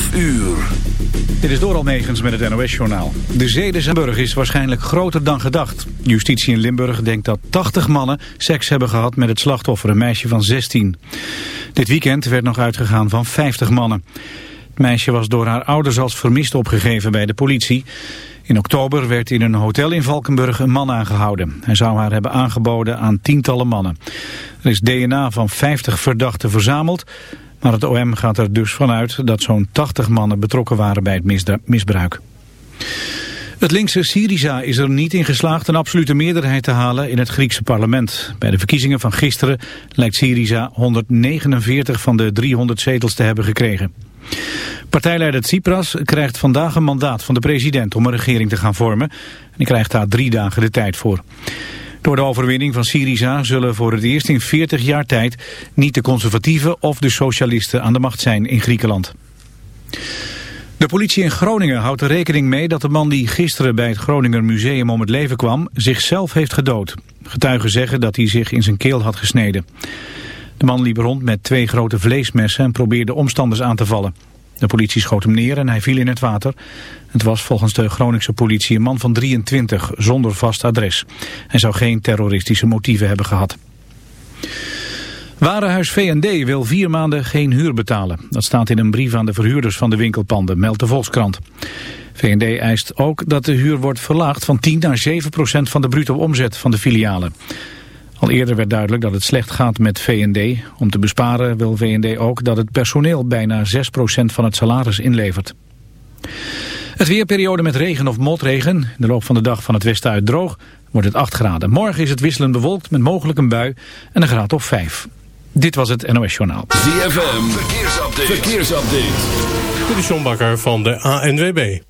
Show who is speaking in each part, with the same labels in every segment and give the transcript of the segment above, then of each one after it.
Speaker 1: 12 uur.
Speaker 2: Dit is door Almegens met het NOS-journaal. De Zedenburg is waarschijnlijk groter dan gedacht. Justitie in Limburg denkt dat 80 mannen seks hebben gehad met het slachtoffer, een meisje van 16. Dit weekend werd nog uitgegaan van 50 mannen. Het meisje was door haar ouders als vermist opgegeven bij de politie. In oktober werd in een hotel in Valkenburg een man aangehouden. Hij zou haar hebben aangeboden aan tientallen mannen. Er is DNA van 50 verdachten verzameld... Maar het OM gaat er dus vanuit dat zo'n 80 mannen betrokken waren bij het misbruik. Het linkse Syriza is er niet in geslaagd een absolute meerderheid te halen in het Griekse parlement. Bij de verkiezingen van gisteren lijkt Syriza 149 van de 300 zetels te hebben gekregen. Partijleider Tsipras krijgt vandaag een mandaat van de president om een regering te gaan vormen. En hij krijgt daar drie dagen de tijd voor. Door de overwinning van Syriza zullen voor het eerst in 40 jaar tijd niet de conservatieven of de socialisten aan de macht zijn in Griekenland. De politie in Groningen houdt er rekening mee dat de man die gisteren bij het Groninger Museum om het leven kwam zichzelf heeft gedood. Getuigen zeggen dat hij zich in zijn keel had gesneden. De man liep rond met twee grote vleesmessen en probeerde omstanders aan te vallen. De politie schoot hem neer en hij viel in het water. Het was volgens de Groningse politie een man van 23 zonder vast adres. Hij zou geen terroristische motieven hebben gehad. Warenhuis V&D wil vier maanden geen huur betalen. Dat staat in een brief aan de verhuurders van de winkelpanden, meldt de Volkskrant. V&D eist ook dat de huur wordt verlaagd van 10 naar 7 procent van de bruto omzet van de filialen. Al eerder werd duidelijk dat het slecht gaat met V&D. Om te besparen wil V&D ook dat het personeel bijna 6% van het salaris inlevert. Het weerperiode met regen of motregen. In de loop van de dag van het westen uit droog wordt het 8 graden. Morgen is het wisselend bewolkt met mogelijk een bui en een graad of 5. Dit was het NOS Journaal.
Speaker 1: ZFM, verkeersupdate. verkeersupdate.
Speaker 3: John Bakker van de ANWB.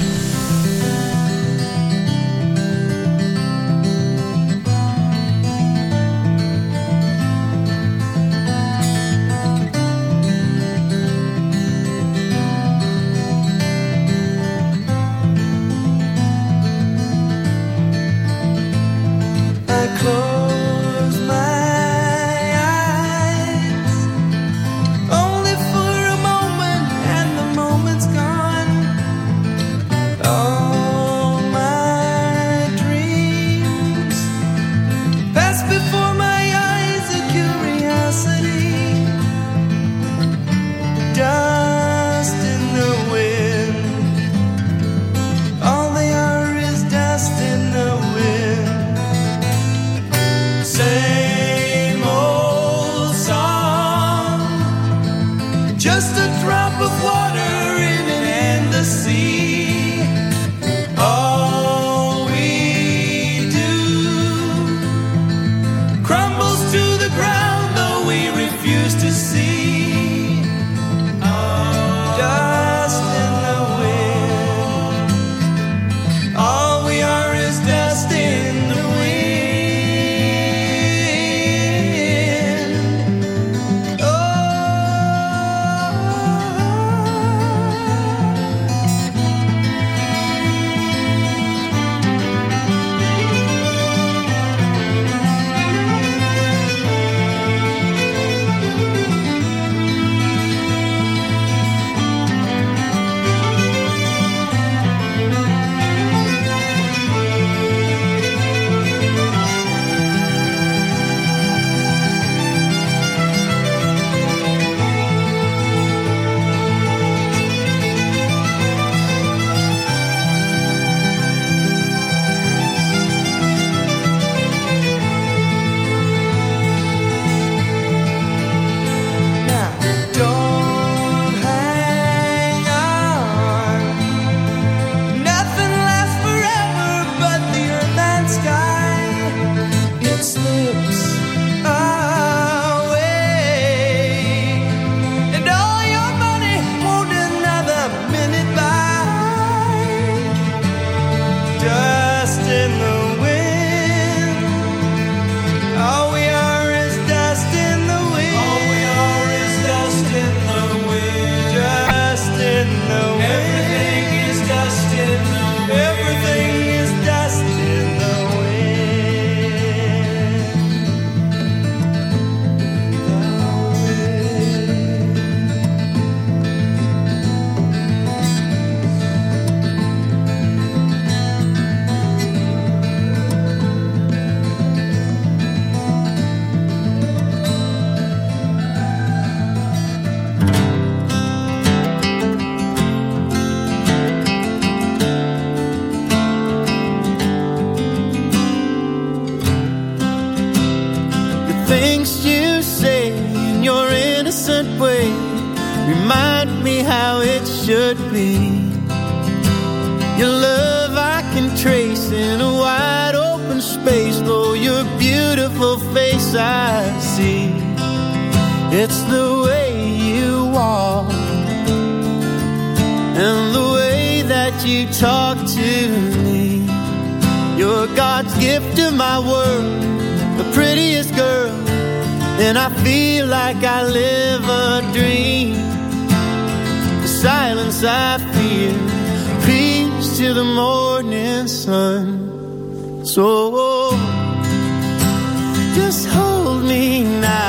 Speaker 4: Just hold me now.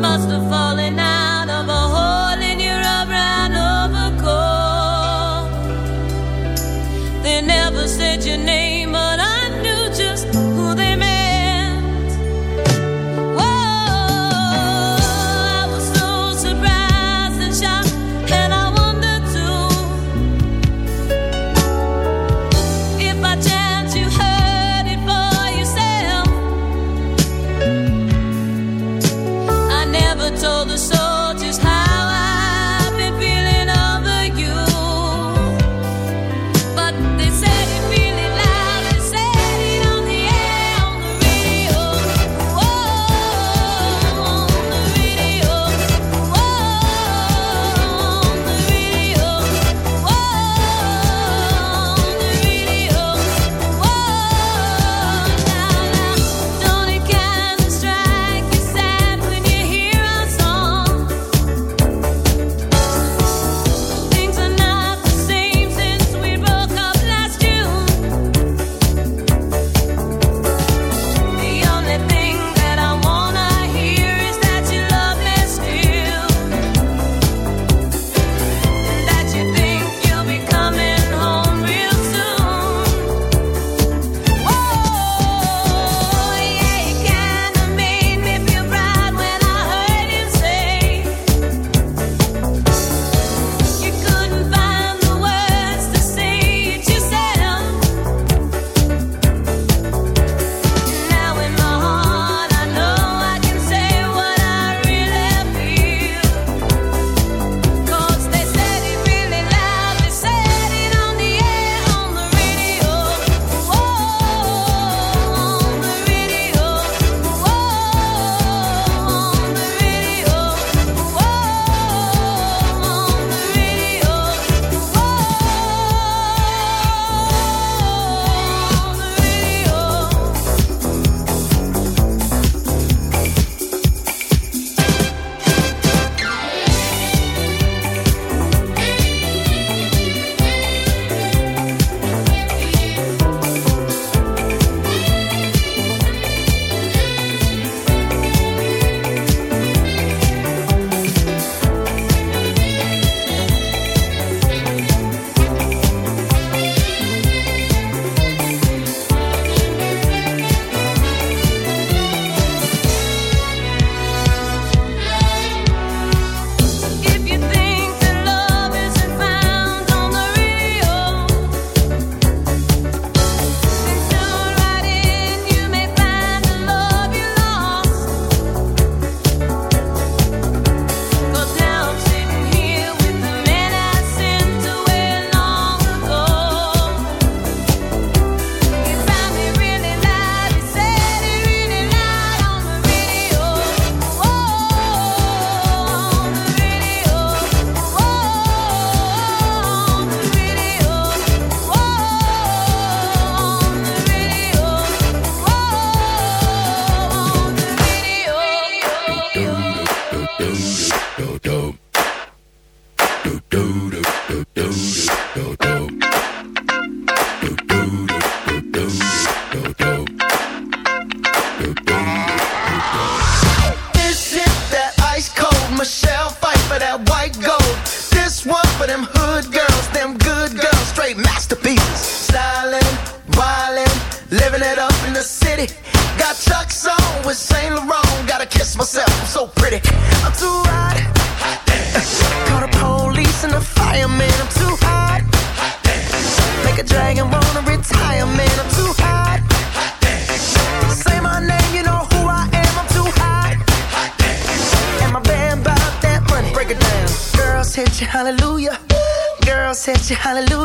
Speaker 4: Must have fallen out of a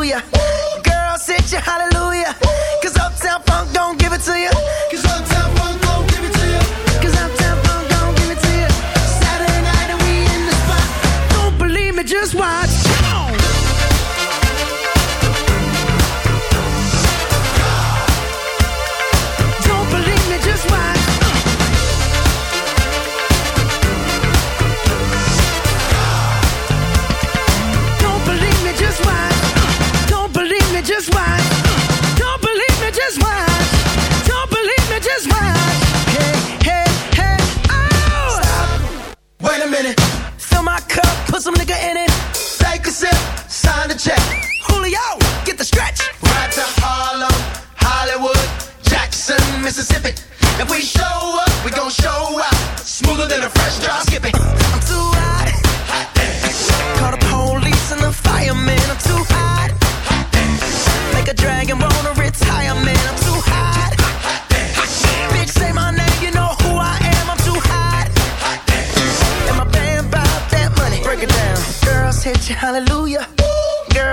Speaker 5: Hallelujah.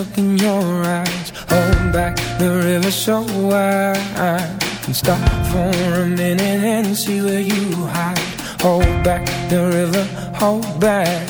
Speaker 6: look in your eyes. Hold back the river so wide. Can stop for a minute and see where you hide. Hold back the river, hold back.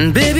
Speaker 6: Baby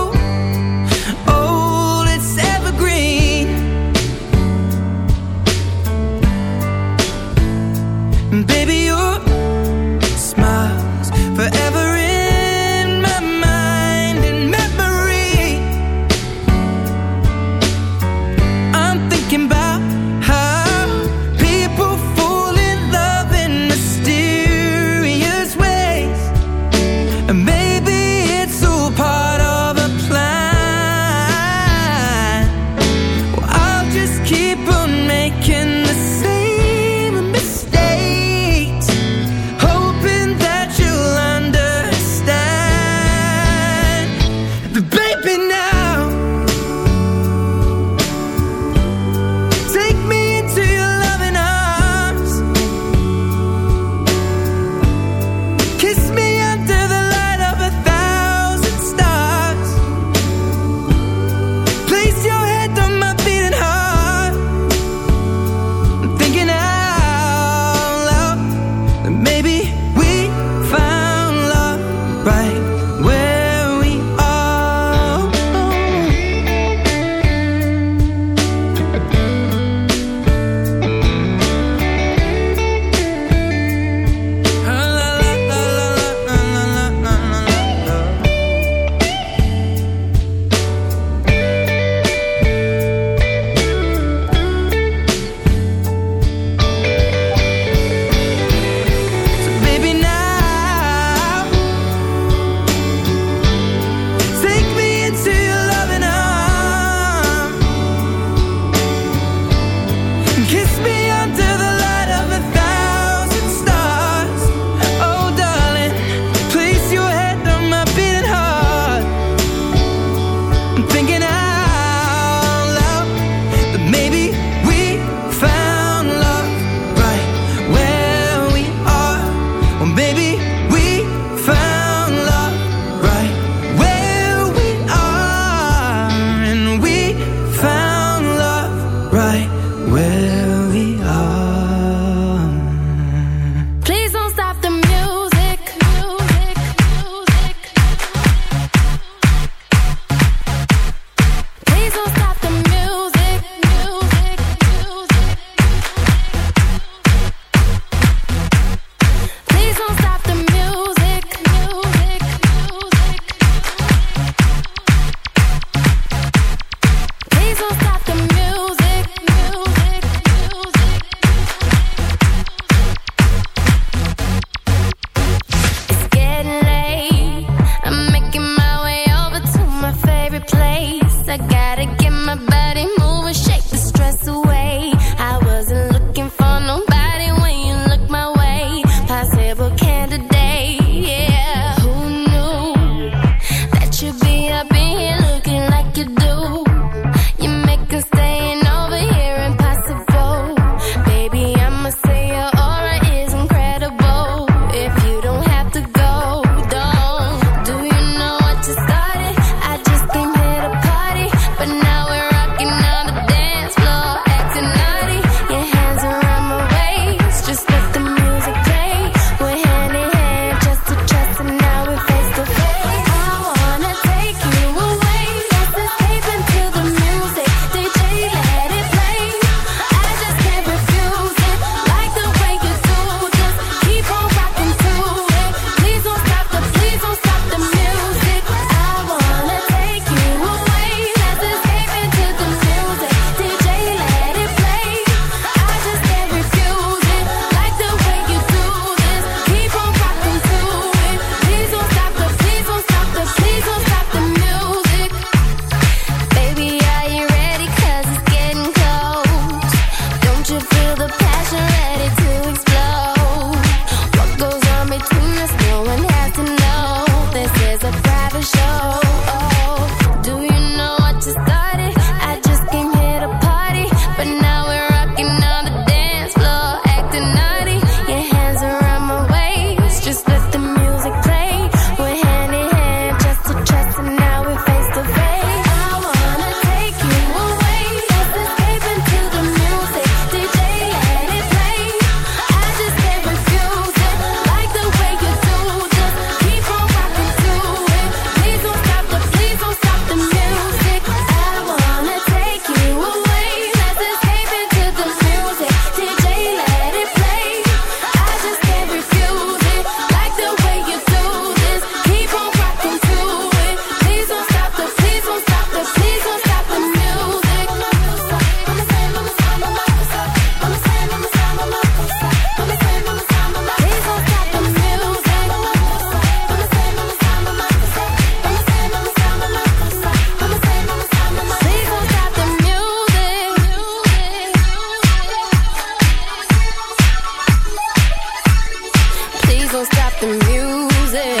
Speaker 7: don't stop the music.